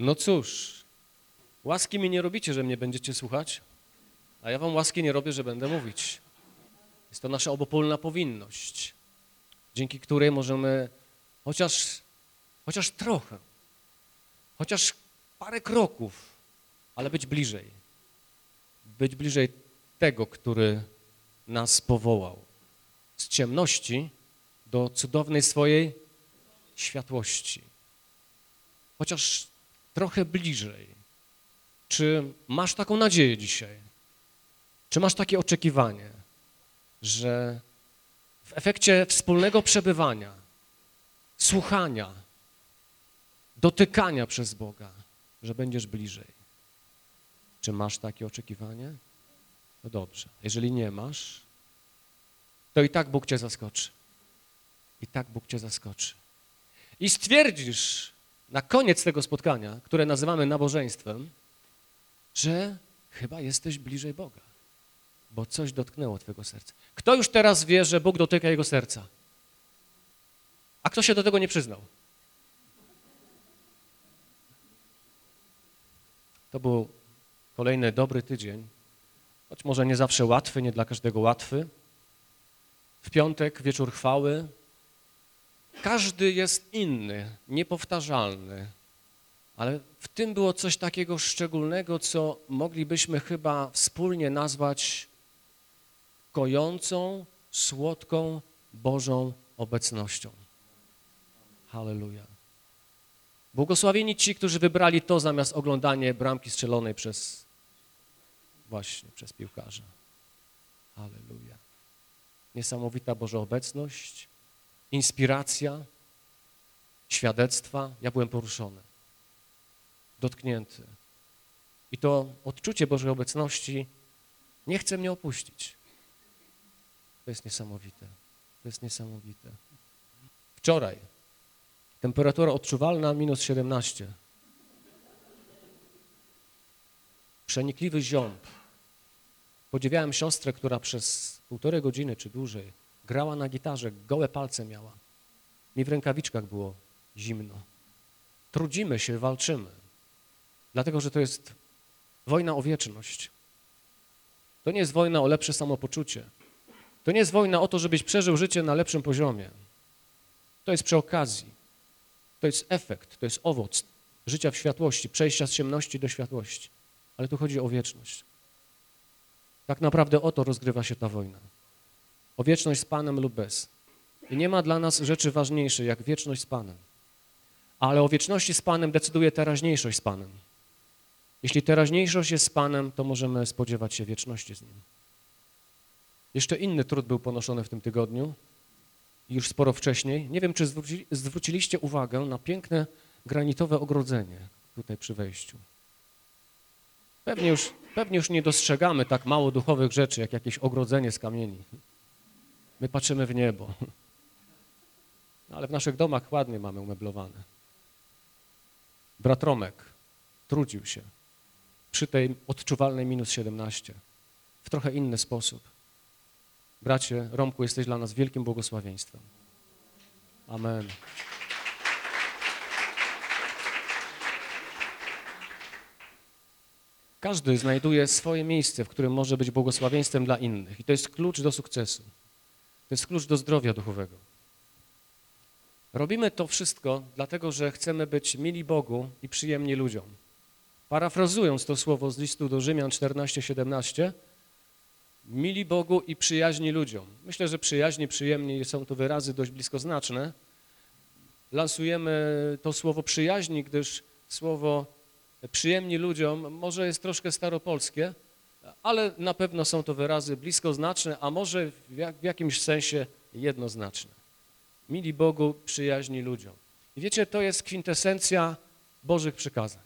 No cóż, łaski mi nie robicie, że mnie będziecie słuchać, a ja wam łaski nie robię, że będę mówić. Jest to nasza obopólna powinność, dzięki której możemy chociaż, chociaż trochę, chociaż parę kroków, ale być bliżej. Być bliżej tego, który nas powołał. Z ciemności do cudownej swojej światłości. Chociaż trochę bliżej. Czy masz taką nadzieję dzisiaj? Czy masz takie oczekiwanie, że w efekcie wspólnego przebywania, słuchania, dotykania przez Boga, że będziesz bliżej? Czy masz takie oczekiwanie? No dobrze. Jeżeli nie masz, to i tak Bóg cię zaskoczy. I tak Bóg cię zaskoczy. I stwierdzisz na koniec tego spotkania, które nazywamy nabożeństwem, że chyba jesteś bliżej Boga, bo coś dotknęło twojego serca. Kto już teraz wie, że Bóg dotyka jego serca? A kto się do tego nie przyznał? To był kolejny dobry tydzień, choć może nie zawsze łatwy, nie dla każdego łatwy. W piątek wieczór chwały. Każdy jest inny, niepowtarzalny, ale w tym było coś takiego szczególnego, co moglibyśmy chyba wspólnie nazwać kojącą, słodką Bożą obecnością. Halleluja. Błogosławieni ci, którzy wybrali to zamiast oglądania bramki strzelonej przez właśnie przez piłkarza. Halleluja. Niesamowita Boża obecność, inspiracja, świadectwa. Ja byłem poruszony, dotknięty. I to odczucie Bożej obecności nie chce mnie opuścić. To jest niesamowite. To jest niesamowite. Wczoraj temperatura odczuwalna minus 17. Przenikliwy ziąb. Podziwiałem siostrę, która przez półtorej godziny czy dłużej grała na gitarze, gołe palce miała. Mi w rękawiczkach było zimno. Trudzimy się, walczymy, dlatego że to jest wojna o wieczność. To nie jest wojna o lepsze samopoczucie. To nie jest wojna o to, żebyś przeżył życie na lepszym poziomie. To jest przy okazji. To jest efekt, to jest owoc życia w światłości, przejścia z ciemności do światłości. Ale tu chodzi o wieczność. Tak naprawdę o to rozgrywa się ta wojna. O wieczność z Panem lub bez. I nie ma dla nas rzeczy ważniejszej jak wieczność z Panem. Ale o wieczności z Panem decyduje teraźniejszość z Panem. Jeśli teraźniejszość jest z Panem, to możemy spodziewać się wieczności z Nim. Jeszcze inny trud był ponoszony w tym tygodniu, już sporo wcześniej. Nie wiem, czy zwróci, zwróciliście uwagę na piękne granitowe ogrodzenie tutaj przy wejściu. Pewnie już, pewnie już nie dostrzegamy tak mało duchowych rzeczy, jak jakieś ogrodzenie z kamieni. My patrzymy w niebo. No, ale w naszych domach ładnie mamy umeblowane. Brat Romek trudził się przy tej odczuwalnej minus 17 w trochę inny sposób. Bracie, Romku, jesteś dla nas wielkim błogosławieństwem. Amen. Każdy znajduje swoje miejsce, w którym może być błogosławieństwem dla innych. I to jest klucz do sukcesu. To jest klucz do zdrowia duchowego. Robimy to wszystko dlatego, że chcemy być mili Bogu i przyjemni ludziom. Parafrazując to słowo z listu do Rzymian 14:17, mili Bogu i przyjaźni ludziom. Myślę, że przyjaźni, przyjemni są to wyrazy dość bliskoznaczne. Lansujemy to słowo przyjaźni, gdyż słowo przyjemni ludziom może jest troszkę staropolskie, ale na pewno są to wyrazy bliskoznaczne, a może w, jak, w jakimś sensie jednoznaczne. Mili Bogu, przyjaźni ludziom. I wiecie, to jest kwintesencja Bożych przykazań.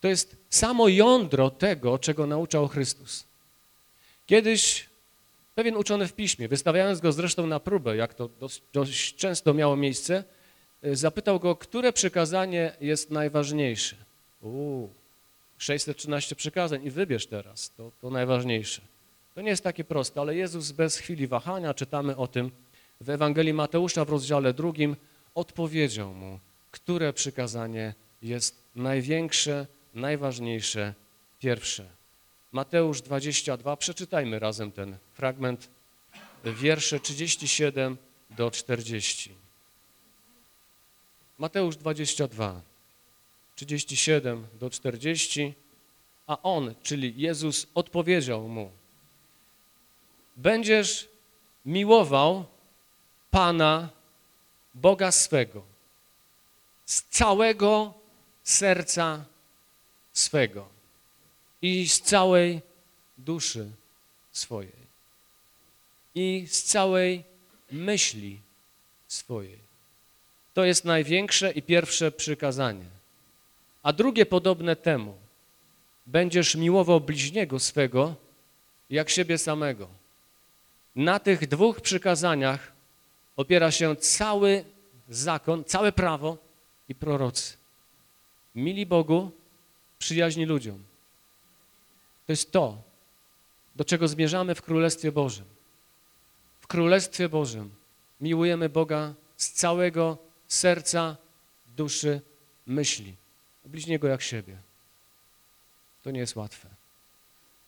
To jest samo jądro tego, czego nauczał Chrystus. Kiedyś pewien uczony w piśmie, wystawiając go zresztą na próbę, jak to dość, często miało miejsce, zapytał go, które przykazanie jest najważniejsze. Uuu, 613 przykazań i wybierz teraz, to, to najważniejsze. To nie jest takie proste, ale Jezus bez chwili wahania, czytamy o tym w Ewangelii Mateusza w rozdziale drugim, odpowiedział mu, które przykazanie jest największe, najważniejsze, pierwsze. Mateusz 22, przeczytajmy razem ten fragment, wiersze 37 do 40. Mateusz 22, 37 do 40, a on, czyli Jezus, odpowiedział mu, będziesz miłował Pana, Boga swego, z całego serca swego i z całej duszy swojej i z całej myśli swojej. To jest największe i pierwsze przykazanie. A drugie podobne temu. Będziesz miłował bliźniego swego jak siebie samego. Na tych dwóch przykazaniach opiera się cały zakon, całe prawo i prorocy. Mili Bogu, przyjaźni ludziom. To jest to, do czego zmierzamy w Królestwie Bożym. W Królestwie Bożym miłujemy Boga z całego serca, duszy, myśli. Bliźniego jak siebie. To nie jest łatwe.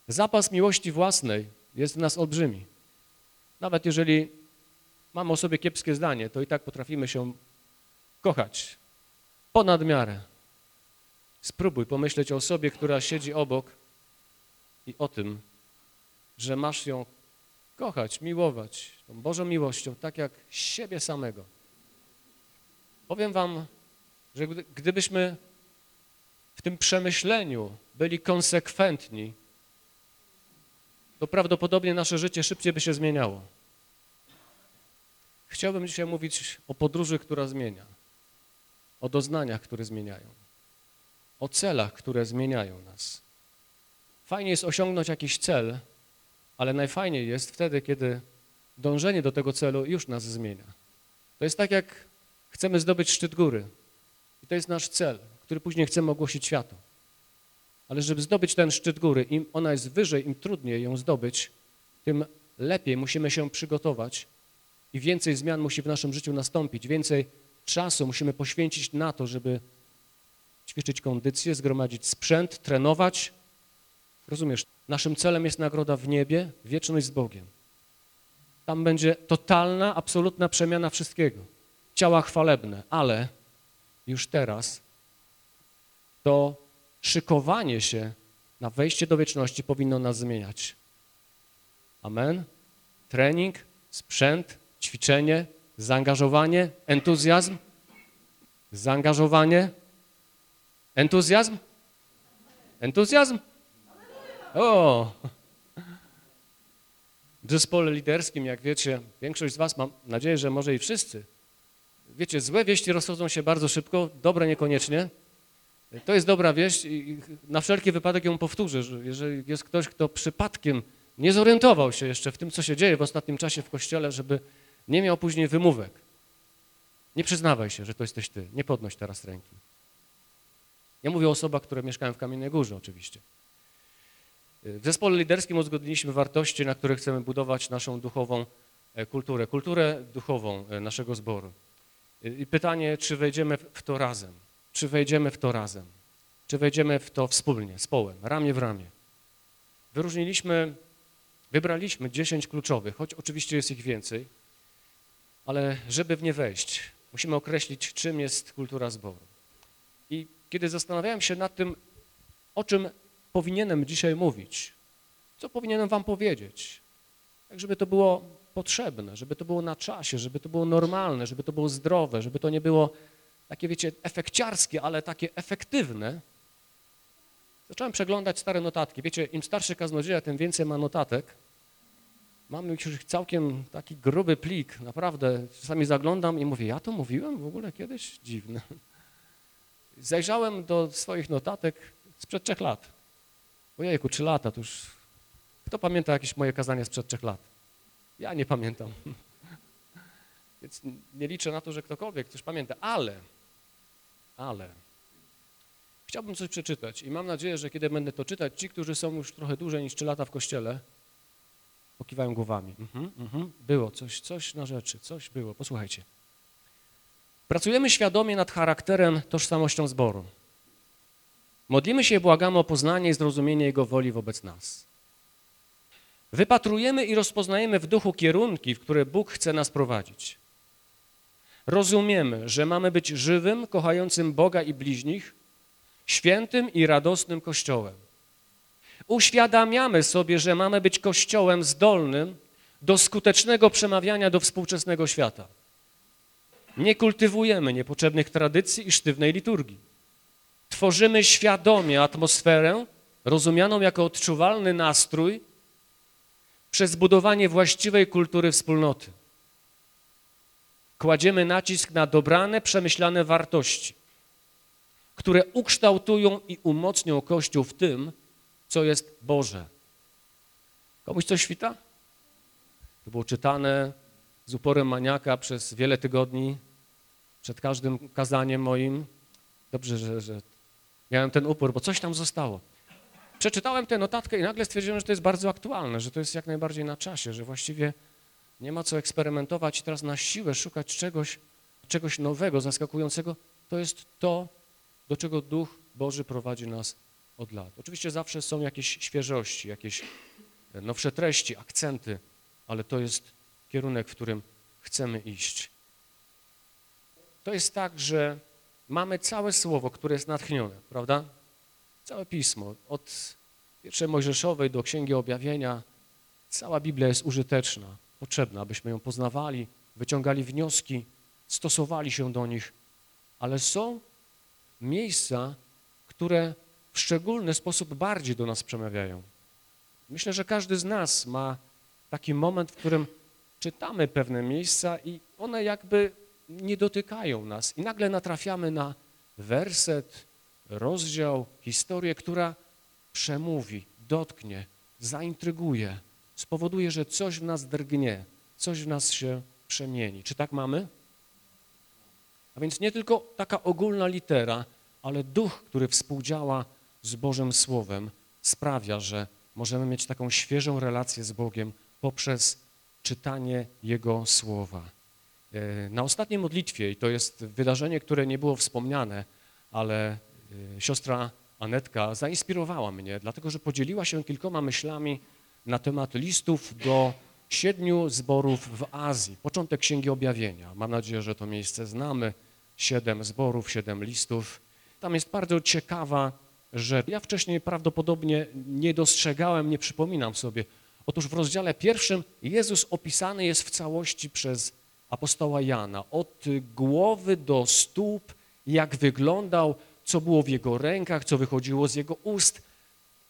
Zapas miłości własnej jest w nas olbrzymi. Nawet jeżeli mamy o sobie kiepskie zdanie, to i tak potrafimy się kochać ponad miarę. Spróbuj pomyśleć o osobie, która siedzi obok i o tym, że masz ją kochać, miłować tą Bożą miłością, tak jak siebie samego. Powiem wam, że gdy, gdybyśmy w tym przemyśleniu byli konsekwentni, to prawdopodobnie nasze życie szybciej by się zmieniało. Chciałbym dzisiaj mówić o podróży, która zmienia, o doznaniach, które zmieniają, o celach, które zmieniają nas. Fajnie jest osiągnąć jakiś cel, ale najfajniej jest wtedy, kiedy dążenie do tego celu już nas zmienia. To jest tak, jak chcemy zdobyć szczyt góry i to jest nasz cel, który później chcemy ogłosić światu. Ale żeby zdobyć ten szczyt góry, im ona jest wyżej, im trudniej ją zdobyć, tym lepiej musimy się przygotować i więcej zmian musi w naszym życiu nastąpić, więcej czasu musimy poświęcić na to, żeby ćwiczyć kondycję, zgromadzić sprzęt, trenować. Rozumiesz, naszym celem jest nagroda w niebie, wieczność z Bogiem. Tam będzie totalna, absolutna przemiana wszystkiego. Ciała chwalebne, ale już teraz to szykowanie się na wejście do wieczności powinno nas zmieniać. Amen. Trening, sprzęt, ćwiczenie, zaangażowanie, entuzjazm, zaangażowanie, entuzjazm, entuzjazm. O! W zespole liderskim, jak wiecie, większość z was, mam nadzieję, że może i wszyscy, wiecie, złe wieści rozchodzą się bardzo szybko, dobre niekoniecznie. To jest dobra wieść i na wszelki wypadek ją powtórzę, że jeżeli jest ktoś, kto przypadkiem nie zorientował się jeszcze w tym, co się dzieje w ostatnim czasie w Kościele, żeby nie miał później wymówek. Nie przyznawaj się, że to jesteś ty. Nie podnoś teraz ręki. Ja mówię o osobach, które mieszkają w Kamiennej Górze oczywiście. W zespole liderskim uzgodniliśmy wartości, na których chcemy budować naszą duchową e, kulturę, kulturę duchową e, naszego zboru. I pytanie, czy wejdziemy w to razem, czy wejdziemy w to razem, czy wejdziemy w to wspólnie, z połem, ramię w ramię. Wyróżniliśmy, wybraliśmy 10 kluczowych, choć oczywiście jest ich więcej, ale żeby w nie wejść, musimy określić, czym jest kultura zboru. I kiedy zastanawiałem się nad tym, o czym powinienem dzisiaj mówić, co powinienem wam powiedzieć, tak żeby to było potrzebne, żeby to było na czasie, żeby to było normalne, żeby to było zdrowe, żeby to nie było takie, wiecie, efekciarskie, ale takie efektywne, zacząłem przeglądać stare notatki. Wiecie, im starszy kaznodzieja, tym więcej ma notatek. Mam już całkiem taki gruby plik, naprawdę. Czasami zaglądam i mówię, ja to mówiłem w ogóle kiedyś? Dziwne. Zajrzałem do swoich notatek sprzed trzech lat. Ojejku, trzy lata, to już... Kto pamięta jakieś moje kazanie sprzed trzech lat? Ja nie pamiętam. Więc nie liczę na to, że ktokolwiek coś pamięta, ale, ale chciałbym coś przeczytać i mam nadzieję, że kiedy będę to czytać, ci, którzy są już trochę dłużej niż trzy lata w kościele, pokiwają głowami. Mhm, mhm, było coś, coś na rzeczy, coś było. Posłuchajcie. Pracujemy świadomie nad charakterem, tożsamością zboru. Modlimy się i błagamy o poznanie i zrozumienie Jego woli wobec nas. Wypatrujemy i rozpoznajemy w duchu kierunki, w które Bóg chce nas prowadzić. Rozumiemy, że mamy być żywym, kochającym Boga i bliźnich, świętym i radosnym Kościołem. Uświadamiamy sobie, że mamy być Kościołem zdolnym do skutecznego przemawiania do współczesnego świata. Nie kultywujemy niepotrzebnych tradycji i sztywnej liturgii. Tworzymy świadomie atmosferę rozumianą jako odczuwalny nastrój przez budowanie właściwej kultury wspólnoty. Kładziemy nacisk na dobrane, przemyślane wartości, które ukształtują i umocnią Kościół w tym, co jest Boże. Komuś coś świta? To było czytane z uporem maniaka przez wiele tygodni, przed każdym kazaniem moim. Dobrze, że, że miałem ten upór, bo coś tam zostało. Przeczytałem tę notatkę i nagle stwierdziłem, że to jest bardzo aktualne, że to jest jak najbardziej na czasie, że właściwie nie ma co eksperymentować teraz na siłę szukać czegoś, czegoś nowego, zaskakującego. To jest to, do czego Duch Boży prowadzi nas od lat. Oczywiście zawsze są jakieś świeżości, jakieś nowsze treści, akcenty, ale to jest kierunek, w którym chcemy iść. To jest tak, że mamy całe słowo, które jest natchnione, prawda? Całe pismo, od pierwszej Mojżeszowej do Księgi Objawienia, cała Biblia jest użyteczna, potrzebna, abyśmy ją poznawali, wyciągali wnioski, stosowali się do nich, ale są miejsca, które w szczególny sposób bardziej do nas przemawiają. Myślę, że każdy z nas ma taki moment, w którym czytamy pewne miejsca i one jakby nie dotykają nas i nagle natrafiamy na werset, rozdział, historię, która przemówi, dotknie, zaintryguje, spowoduje, że coś w nas drgnie, coś w nas się przemieni. Czy tak mamy? A więc nie tylko taka ogólna litera, ale duch, który współdziała z Bożym Słowem, sprawia, że możemy mieć taką świeżą relację z Bogiem poprzez czytanie Jego Słowa. E, na ostatniej modlitwie, i to jest wydarzenie, które nie było wspomniane, ale e, siostra Anetka zainspirowała mnie, dlatego że podzieliła się kilkoma myślami na temat listów do siedmiu zborów w Azji. Początek Księgi Objawienia. Mam nadzieję, że to miejsce znamy. Siedem zborów, siedem listów. Tam jest bardzo ciekawa rzecz. Ja wcześniej prawdopodobnie nie dostrzegałem, nie przypominam sobie. Otóż w rozdziale pierwszym Jezus opisany jest w całości przez apostoła Jana. Od głowy do stóp, jak wyglądał, co było w jego rękach, co wychodziło z jego ust.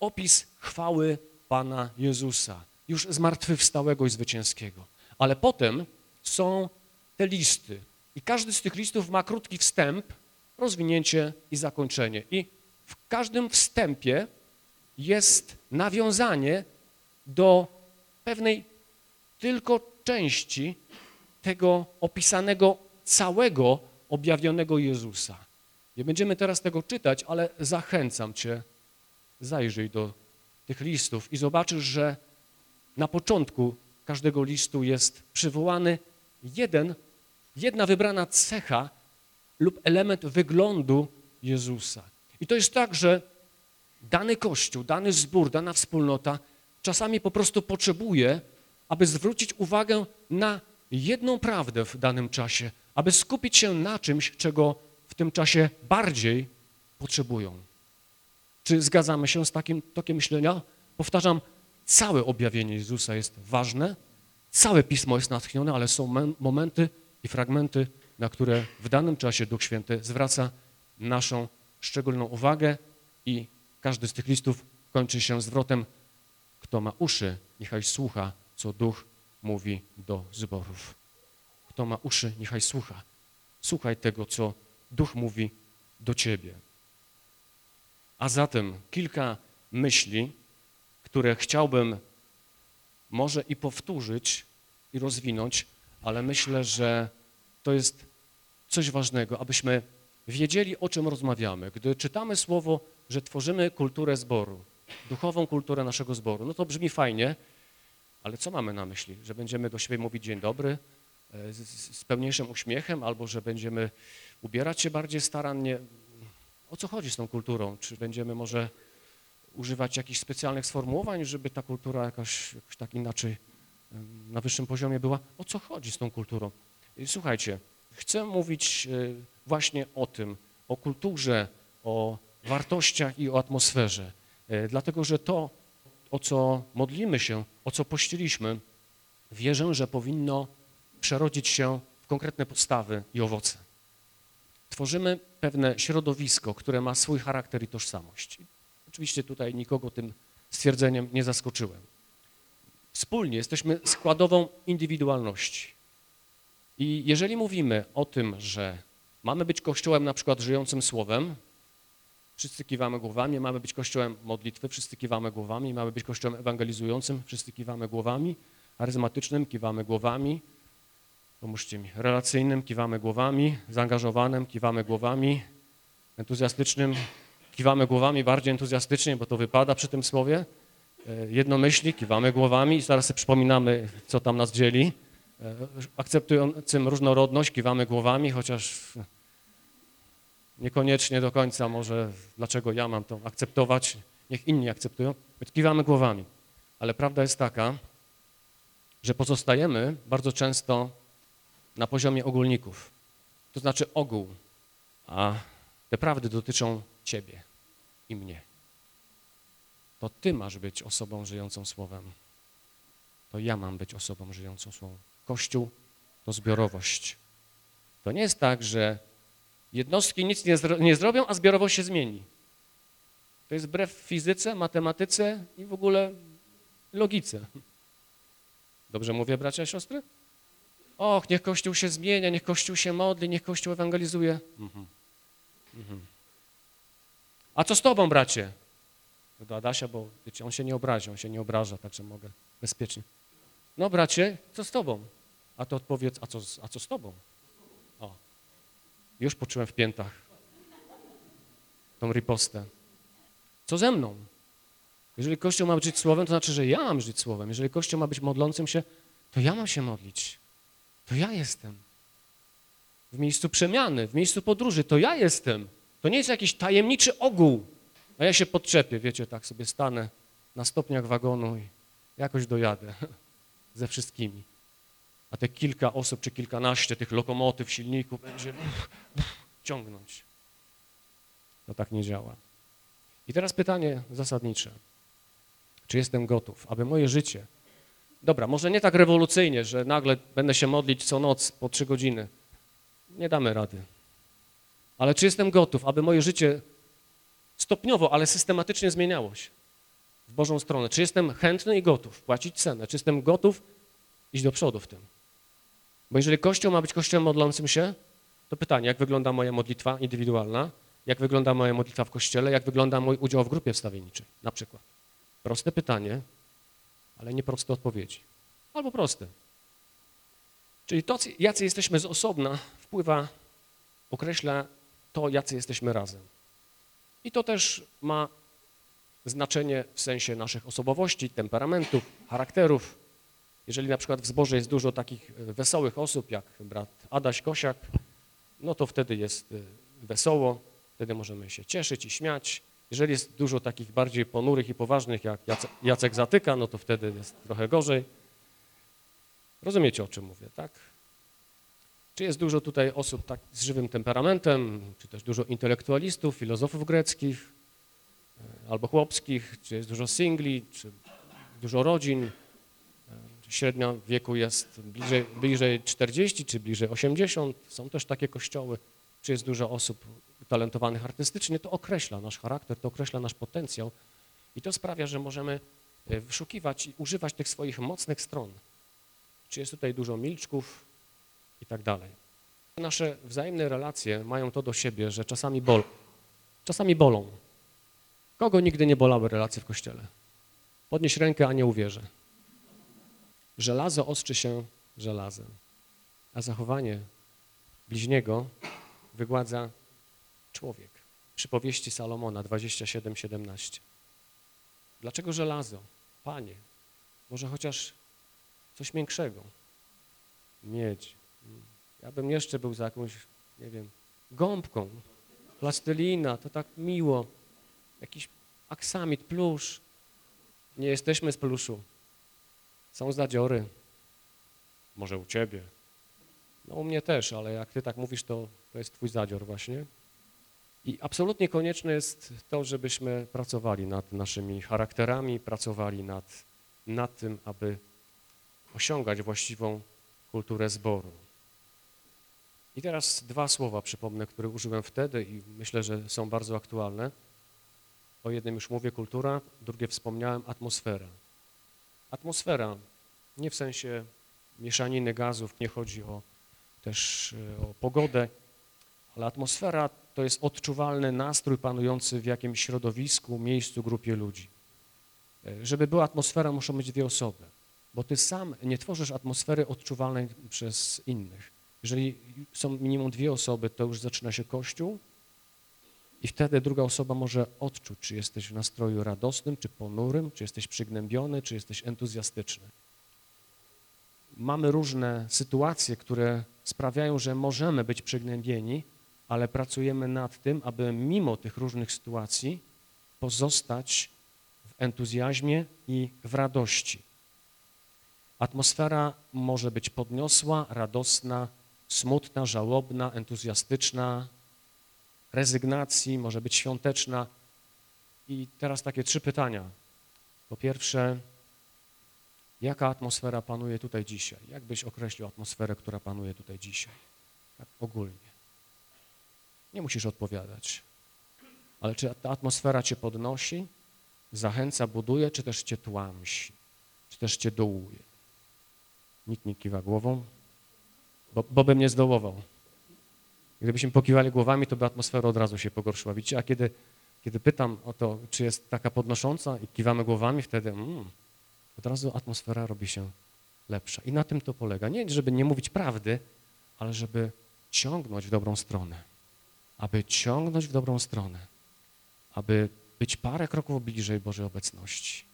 Opis chwały Pana Jezusa, już zmartwychwstałego i zwycięskiego. Ale potem są te listy i każdy z tych listów ma krótki wstęp, rozwinięcie i zakończenie. I w każdym wstępie jest nawiązanie do pewnej tylko części tego opisanego całego objawionego Jezusa. Nie będziemy teraz tego czytać, ale zachęcam Cię, zajrzyj do tych listów i zobaczysz, że na początku każdego listu jest przywołany jeden, jedna wybrana cecha lub element wyglądu Jezusa. I to jest tak, że dany kościół, dany zbór, dana wspólnota czasami po prostu potrzebuje, aby zwrócić uwagę na jedną prawdę w danym czasie, aby skupić się na czymś, czego w tym czasie bardziej potrzebują. Czy zgadzamy się z takim tokiem myślenia? Powtarzam, całe objawienie Jezusa jest ważne, całe Pismo jest natchnione, ale są momenty i fragmenty, na które w danym czasie Duch Święty zwraca naszą szczególną uwagę i każdy z tych listów kończy się zwrotem kto ma uszy, niechaj słucha, co Duch mówi do zborów. Kto ma uszy, niechaj słucha. Słuchaj tego, co Duch mówi do ciebie. A zatem kilka myśli, które chciałbym może i powtórzyć i rozwinąć, ale myślę, że to jest coś ważnego, abyśmy wiedzieli, o czym rozmawiamy. Gdy czytamy słowo, że tworzymy kulturę zboru, duchową kulturę naszego zboru, no to brzmi fajnie, ale co mamy na myśli? Że będziemy do siebie mówić dzień dobry e, z, z pełniejszym uśmiechem albo że będziemy ubierać się bardziej starannie? O co chodzi z tą kulturą? Czy będziemy może używać jakichś specjalnych sformułowań, żeby ta kultura jakoś, jakoś tak inaczej na wyższym poziomie była? O co chodzi z tą kulturą? I Słuchajcie, chcę mówić e, właśnie o tym, o kulturze, o wartościach i o atmosferze, E, dlatego że to, o co modlimy się, o co pościliśmy, wierzę, że powinno przerodzić się w konkretne postawy i owoce. Tworzymy pewne środowisko, które ma swój charakter i tożsamość. Oczywiście tutaj nikogo tym stwierdzeniem nie zaskoczyłem. Wspólnie jesteśmy składową indywidualności. I jeżeli mówimy o tym, że mamy być kościołem na przykład żyjącym słowem, wszyscy kiwamy głowami, mamy być kościołem modlitwy, wszyscy kiwamy głowami, mamy być kościołem ewangelizującym, wszyscy kiwamy głowami, charyzmatycznym kiwamy głowami, pomóżcie mi, relacyjnym kiwamy głowami, zaangażowanym kiwamy głowami, entuzjastycznym kiwamy głowami bardziej entuzjastycznie, bo to wypada przy tym słowie, E, jednomyślni kiwamy głowami i zaraz sobie przypominamy, co tam nas dzieli, E, akceptującym różnorodność kiwamy głowami, chociaż niekoniecznie do końca może dlaczego ja mam to akceptować, niech inni akceptują, kiwamy głowami. Ale prawda jest taka, że pozostajemy bardzo często na poziomie ogólników, to znaczy ogół, a te prawdy dotyczą ciebie i mnie. To ty masz być osobą żyjącą słowem. To ja mam być osobą żyjącą słowem. Kościół to zbiorowość. To nie jest tak, że jednostki nic nie, zro nie zrobią, a zbiorowość się zmieni. To jest wbrew fizyce, matematyce i w ogóle logice. Dobrze mówię, bracia i siostry? Och, niech Kościół się zmienia, niech Kościół się modli, niech Kościół ewangelizuje. Mhm. Mhm. A co z tobą, bracie? Do Adasia, bo wiecie, on się nie obrazi, on się nie obraża, także mogę bezpiecznie. No, bracie, co z tobą? A to odpowiedz, a co, a co z tobą? O, już poczułem w piętach tą ripostę. Co ze mną? Jeżeli Kościół ma żyć słowem, to znaczy, że ja mam żyć słowem. Jeżeli Kościół ma być modlącym się, to ja mam się modlić. To ja jestem. W miejscu przemiany, w miejscu podróży, to ja jestem. To nie jest jakiś tajemniczy ogół. A ja się podczepię, wiecie, tak sobie stanę na stopniach wagonu i jakoś dojadę ze wszystkimi. A te kilka osób, czy kilkanaście tych lokomotyw, silników będzie ciągnąć. To tak nie działa. I teraz pytanie zasadnicze. Czy jestem gotów, aby moje życie, dobra, może nie tak rewolucyjnie, że nagle będę się modlić co noc po trzy godziny. Nie damy rady. Ale czy jestem gotów, aby moje życie stopniowo, ale systematycznie zmieniało się w Bożą stronę? Czy jestem chętny i gotów płacić cenę? Czy jestem gotów iść do przodu w tym? Bo jeżeli Kościół ma być Kościołem modlącym się, to pytanie, jak wygląda moja modlitwa indywidualna, jak wygląda moja modlitwa w Kościele, jak wygląda mój udział w grupie wstawienniczej, na przykład. Proste pytanie, ale nie proste odpowiedzi. Albo proste. Czyli to, jacy jesteśmy z osobna, wpływa, określa to, jacy jesteśmy razem. I to też ma znaczenie w sensie naszych osobowości, temperamentów, charakterów. Jeżeli na przykład w zborze jest dużo takich e, wesołych osób, jak brat Adaś Kosiak, no to wtedy jest e, wesoło, wtedy możemy się cieszyć i śmiać. Jeżeli jest dużo takich bardziej ponurych i poważnych, jak Jacek, Zatyka, no to wtedy jest trochę gorzej. Rozumiecie, o czym mówię, tak? Czy jest dużo tutaj osób tak z żywym temperamentem, czy też dużo intelektualistów, filozofów greckich e, albo chłopskich, czy jest dużo singli, czy dużo rodzin, e, średnia wieku jest bliżej, bliżej 40 czy bliżej 80, są też takie kościoły, czy jest dużo osób utalentowanych artystycznie, to określa nasz charakter, to określa nasz potencjał i to sprawia, że możemy e, wyszukiwać i używać tych swoich mocnych stron. Czy jest tutaj dużo milczków i tak dalej. Nasze wzajemne relacje mają to do siebie, że czasami, bol, czasami bolą. Kogo nigdy nie bolały relacje w Kościele? Podnieś rękę, a nie uwierzę. Żelazo ostrzy się żelazem, a zachowanie bliźniego wygładza człowiek. Przypowieści Salomona 27-17. Dlaczego żelazo? Panie, może chociaż coś miększego. Miedź. Ja bym jeszcze był za jakąś, nie wiem, gąbką. plastelina, to tak miło. Jakiś aksamit, plusz. Nie jesteśmy z pluszu. Są zadziory. Może u ciebie. No u mnie też, ale jak ty tak mówisz, to, to jest twój zadzior właśnie. I absolutnie konieczne jest to, żebyśmy pracowali nad naszymi charakterami, pracowali nad, nad tym, aby osiągać właściwą kulturę zboru. I teraz dwa słowa przypomnę, które użyłem wtedy i myślę, że są bardzo aktualne. O jednym już mówię, kultura, drugie wspomniałem, atmosfera. Atmosfera, nie w sensie mieszaniny gazów, nie chodzi o też e, o pogodę, ale atmosfera to jest odczuwalny nastrój panujący w jakimś środowisku, miejscu, grupie ludzi. E, Żeby była atmosfera, muszą być dwie osoby, bo ty sam nie tworzysz atmosfery odczuwalnej przez innych. Jeżeli są minimum dwie osoby, to już zaczyna się kościół i wtedy druga osoba może odczuć, czy jesteś w nastroju radosnym, czy ponurym, czy jesteś przygnębiony, czy jesteś entuzjastyczny. Mamy różne sytuacje, które sprawiają, że możemy być przygnębieni, ale pracujemy nad tym, aby mimo tych różnych sytuacji pozostać w entuzjazmie i w radości. Atmosfera może być podniosła, radosna, smutna, żałobna, entuzjastyczna, rezygnacji, może być świąteczna. I teraz takie trzy pytania. Po pierwsze, jaka atmosfera panuje tutaj dzisiaj? Jak byś określił atmosferę, która panuje tutaj dzisiaj? Tak ogólnie. Nie musisz odpowiadać. Ale czy ta atmosfera cię podnosi, zachęca, buduje, czy też cię tłamsi, czy też cię dołuje? Nikt nie kiwa głową, bo, bo bym nie zdołował. Gdybyśmy pokiwali głowami, to by atmosfera od razu się pogorszyła. Widzicie, a kiedy, kiedy pytam o to, czy jest taka podnosząca i kiwamy głowami, wtedy mm, od razu atmosfera robi się lepsza. I na tym to polega. Nie, żeby nie mówić prawdy, ale żeby ciągnąć w dobrą stronę. Aby ciągnąć w dobrą stronę. Aby być parę kroków bliżej Bożej obecności.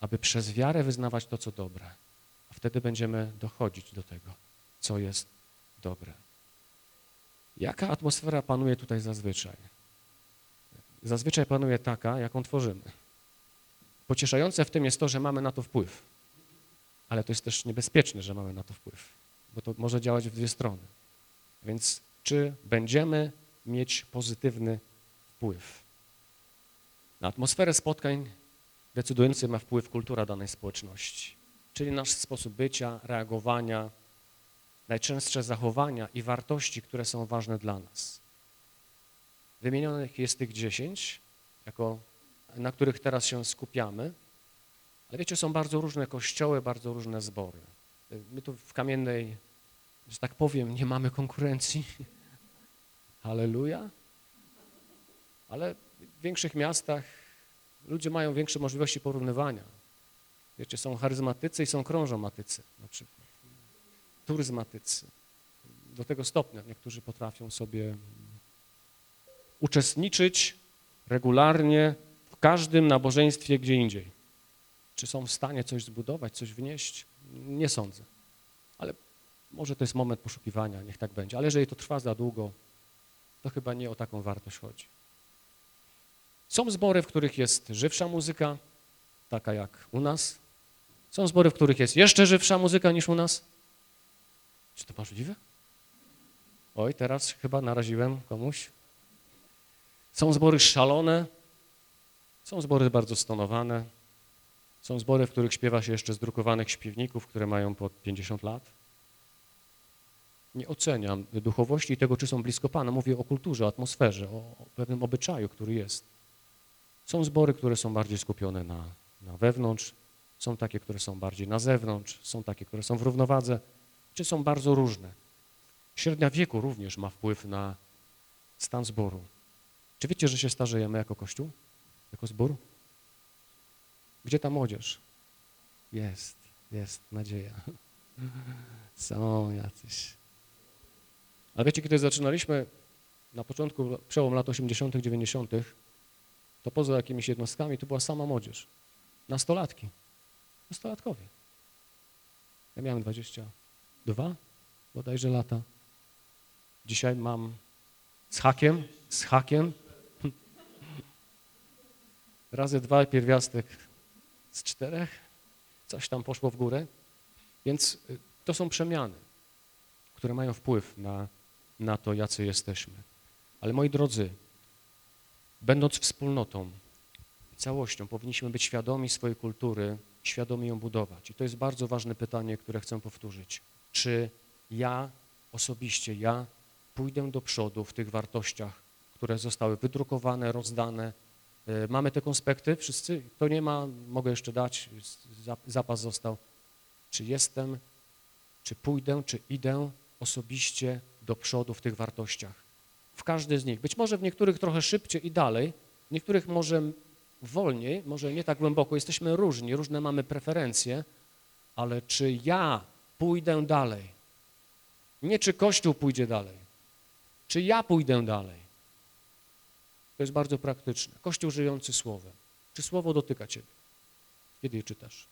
Aby przez wiarę wyznawać to, co dobre. A wtedy będziemy dochodzić do tego, co jest dobre. Jaka atmosfera panuje tutaj zazwyczaj? Zazwyczaj panuje taka, jaką tworzymy. Pocieszające w tym jest to, że mamy na to wpływ. Ale to jest też niebezpieczne, że mamy na to wpływ, bo to może działać w dwie strony. Więc czy będziemy mieć pozytywny wpływ? Na atmosferę spotkań decydujący ma wpływ kultura danej społeczności, czyli nasz sposób bycia, reagowania, najczęstsze zachowania i wartości, które są ważne dla nas. Wymienionych jest tych dziesięć, jako, na których teraz się skupiamy, ale wiecie, są bardzo różne kościoły, bardzo różne zbory. My tu w Kamiennej, że tak powiem, nie mamy konkurencji. Halleluja. Ale w większych miastach ludzie mają większe możliwości porównywania. Wiecie, są charyzmatycy i są krążomatycy na przykład turyzmatycy. Do tego stopnia niektórzy potrafią sobie uczestniczyć regularnie w każdym nabożeństwie gdzie indziej. Czy są w stanie coś zbudować, coś wnieść? Nie sądzę. Ale może to jest moment poszukiwania, niech tak będzie. Ale jeżeli to trwa za długo, to chyba nie o taką wartość chodzi. Są zbory, w których jest żywsza muzyka, taka jak u nas. Są zbory, w których jest jeszcze żywsza muzyka niż u nas. Czy to możliwe? Oj, teraz chyba naraziłem komuś. Są zbory szalone, są zbory bardzo stonowane, są zbory, w których śpiewa się jeszcze z drukowanych śpiewników, które mają po 50 lat. Nie oceniam duchowości i tego, czy są blisko Pana. Mówię o kulturze, atmosferze, o pewnym obyczaju, który jest. Są zbory, które są bardziej skupione na, na wewnątrz, są takie, które są bardziej na zewnątrz, są takie, które są w równowadze czy są bardzo różne. Średnia wieku również ma wpływ na stan zboru. Czy wiecie, że się starzejemy jako Kościół, jako zbór? Gdzie ta młodzież? Jest, jest nadzieja. Są jacyś. Ale wiecie, kiedy zaczynaliśmy na początku, przełom lat 80., 90., to poza jakimiś jednostkami to była sama młodzież. Nastolatki. Nastolatkowie. Ja miałem 20 dwa bodajże lata. Dzisiaj mam z hakiem z hakiem. Razy dwa pierwiastek z czterech. Coś tam poszło w górę. Więc y, to są przemiany, które mają wpływ na, na to, jacy jesteśmy. Ale moi drodzy, będąc wspólnotą, całością, powinniśmy być świadomi swojej kultury, świadomi ją budować. I to jest bardzo ważne pytanie, które chcę powtórzyć. Czy ja osobiście, ja pójdę do przodu w tych wartościach, które zostały wydrukowane, rozdane. E, Mamy te konspekty wszyscy? Kto nie ma, mogę jeszcze dać, za- zapas został. Czy jestem, czy pójdę, czy idę osobiście do przodu w tych wartościach? W każdy z nich. Być może w niektórych trochę szybciej i dalej, w niektórych może wolniej, może nie tak głęboko. Jesteśmy różni, różne mamy preferencje, ale czy ja pójdę dalej? Nie czy Kościół pójdzie dalej, czy ja pójdę dalej? To jest bardzo praktyczne. Kościół żyjący Słowem. Czy Słowo dotyka Ciebie, kiedy je czytasz?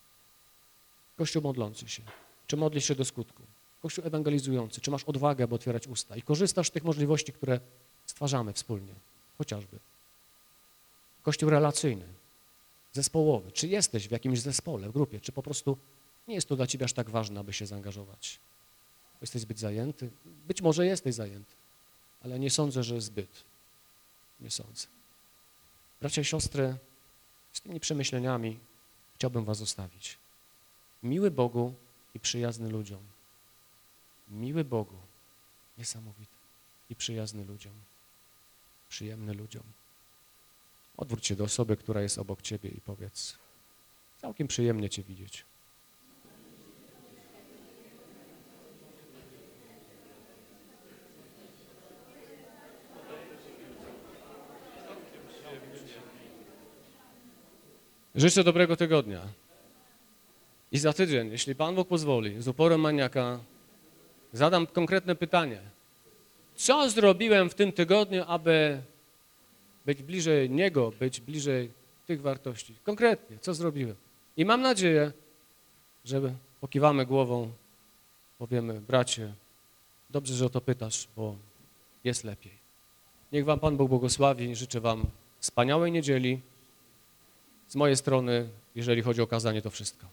Kościół modlący się. Czy modlisz się do skutku? Kościół ewangelizujący. Czy masz odwagę, aby otwierać usta? I korzystasz z tych możliwości, które stwarzamy wspólnie, chociażby. Kościół relacyjny, zespołowy. Czy jesteś w jakimś zespole, w grupie, czy po prostu nie jest to dla ciebie aż tak ważne, aby się zaangażować? Jesteś zbyt zajęty? Być może jesteś zajęty, ale nie sądzę, że zbyt. Nie sądzę. Bracia i siostry, z tymi przemyśleniami chciałbym was zostawić. Miły Bogu i przyjazny ludziom. Miły Bogu, niesamowity i przyjazny ludziom. Przyjemny ludziom. Odwróć się do osoby, która jest obok ciebie i powiedz, całkiem przyjemnie cię widzieć. Życzę dobrego tygodnia. I za tydzień, jeśli Pan Bóg pozwoli, z uporem maniaka, zadam konkretne pytanie. Co zrobiłem w tym tygodniu, aby być bliżej Niego, być bliżej tych wartości? Konkretnie, co zrobiłem? I mam nadzieję, że pokiwamy głową, powiemy, bracie, dobrze, że o to pytasz, bo jest lepiej. Niech Wam Pan Bóg błogosławi. Życzę Wam wspaniałej niedzieli. Z mojej strony, jeżeli chodzi o kazanie, to wszystko.